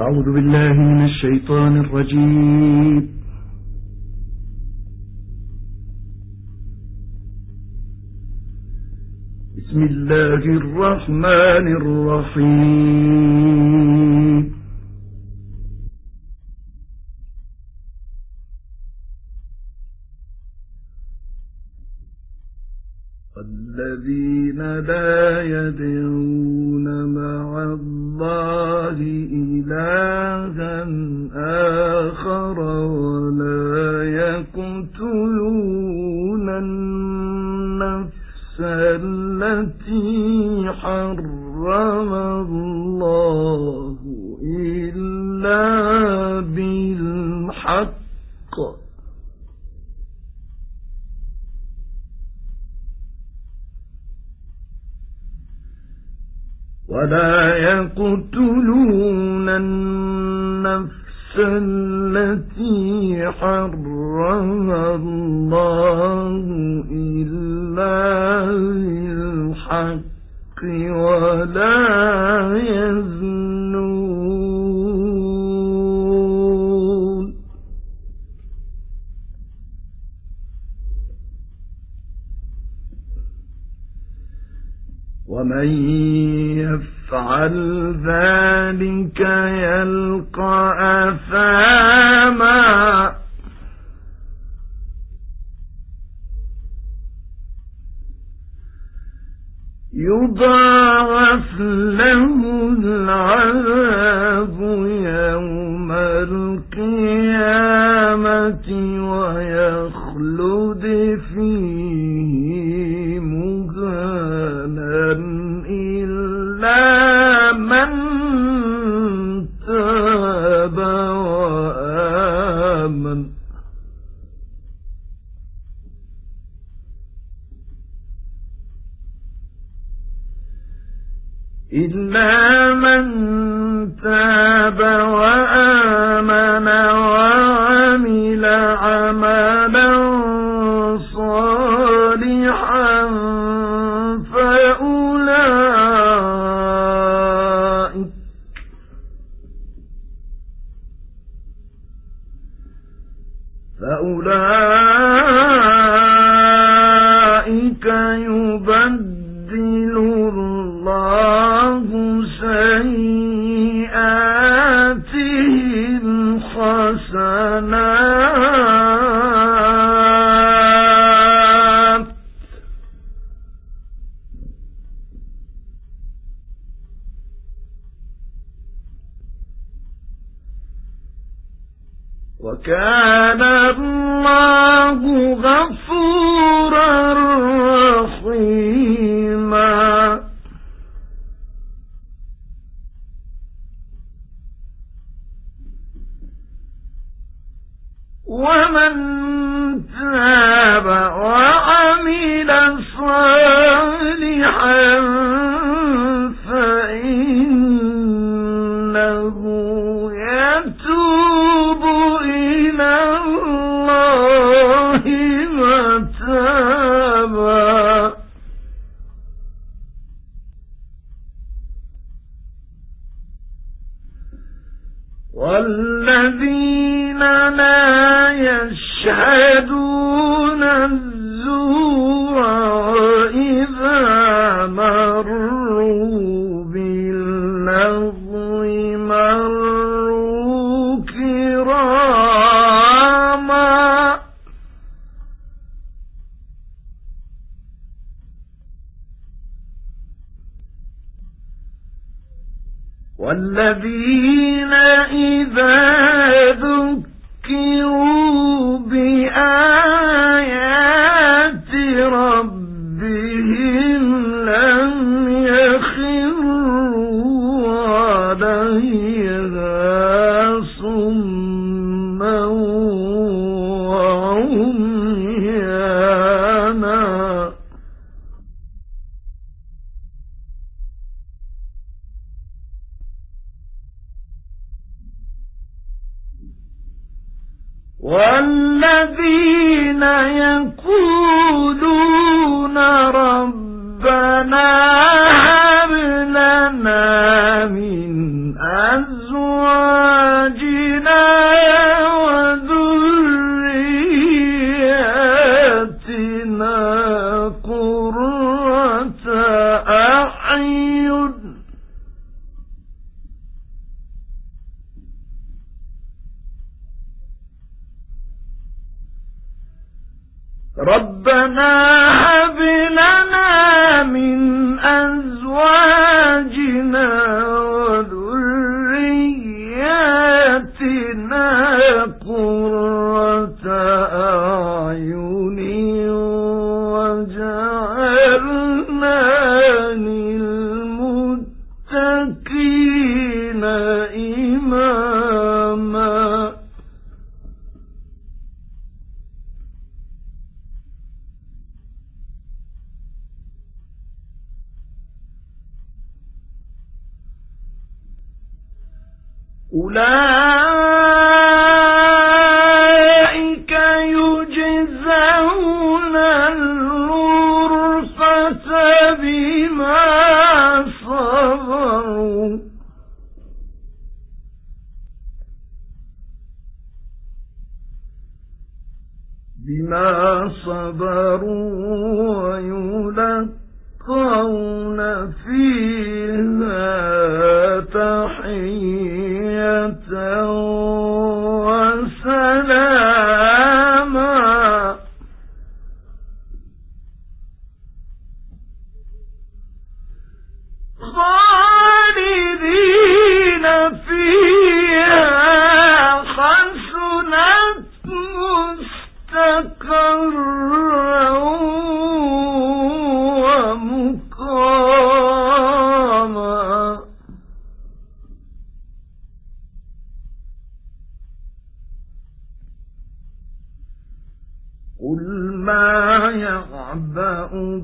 أعوذ بالله من الشيطان الرجيم. بسم الله الرحمن الرحيم. الذين لا يدعون مع الله إلها آخر ولا يقتلون النفس التي ولا يقتلون النفس التي حرم الله إلا بالحق ولا يزنون ومن يفعل ذلك يلقى أثاما. يضاعف له العذاب يوم القيامة. من تاب وآمن وعمل عملا صالحا فأولئك فأولئك يبدل والذين إذا ذكروا ربنا هب لنا من أولئك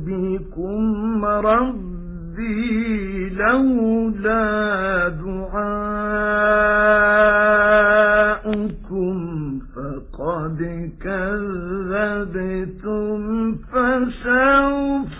بكم ربي لولا دعاؤكم فقد كذبتم فسوف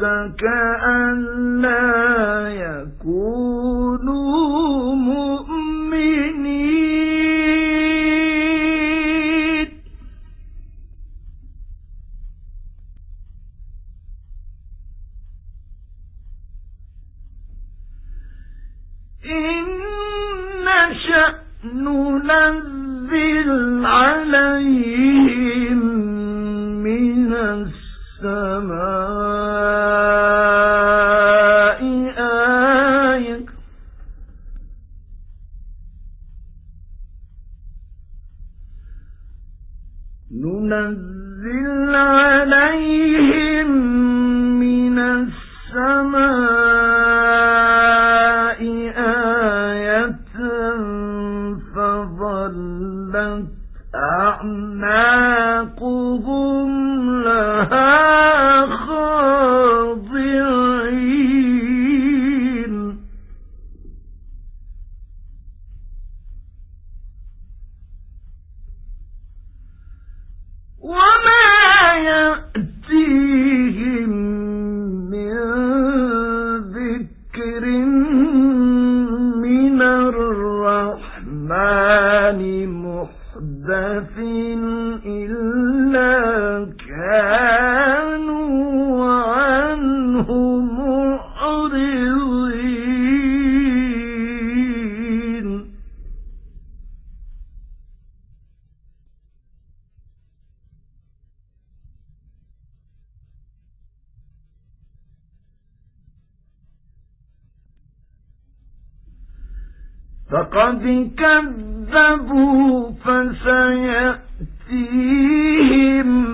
نفسك ألا يكونوا فظلت أعناقهم لها فقد كذبوا فسيأتيهم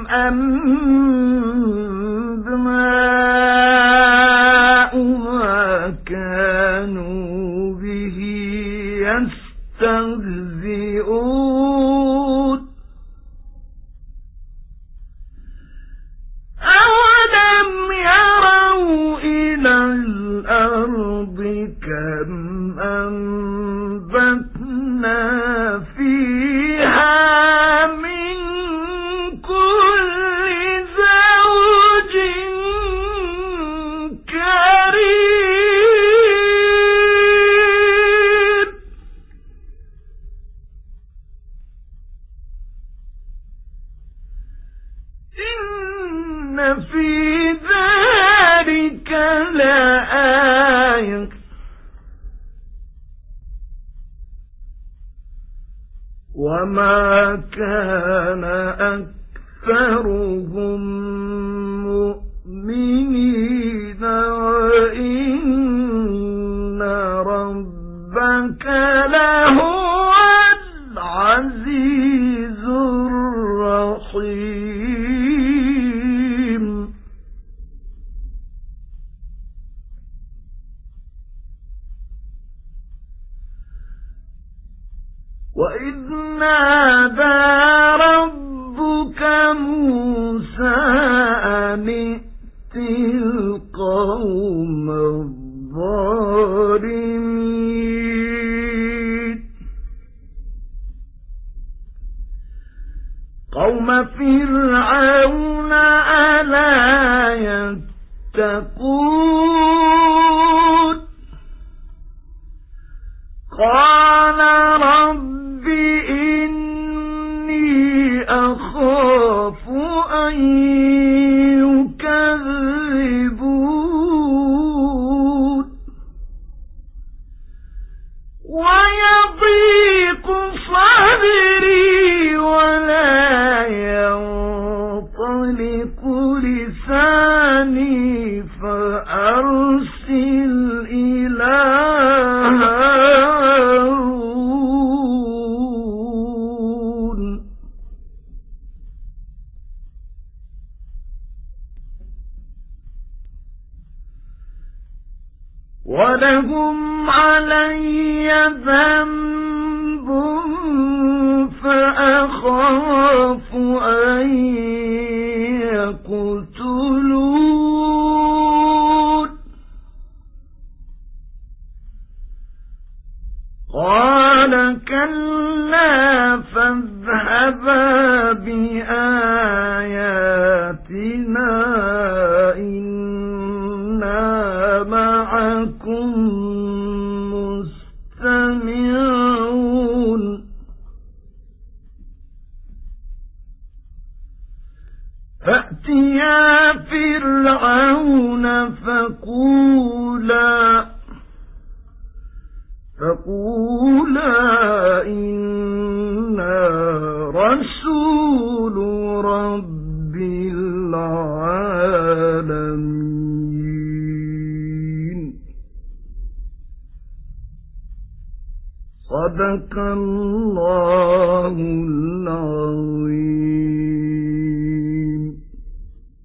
أنباء ما كانوا به يستهزئون. وما كان أكثرهم مؤمنين وإن ربك لهو العزيز الرحيم. القوم الظالمين ولهم علي ذنب فأخاف أن يقتلون. قال كلا فاذهبا بآياتنا فرعون فقولا فقولا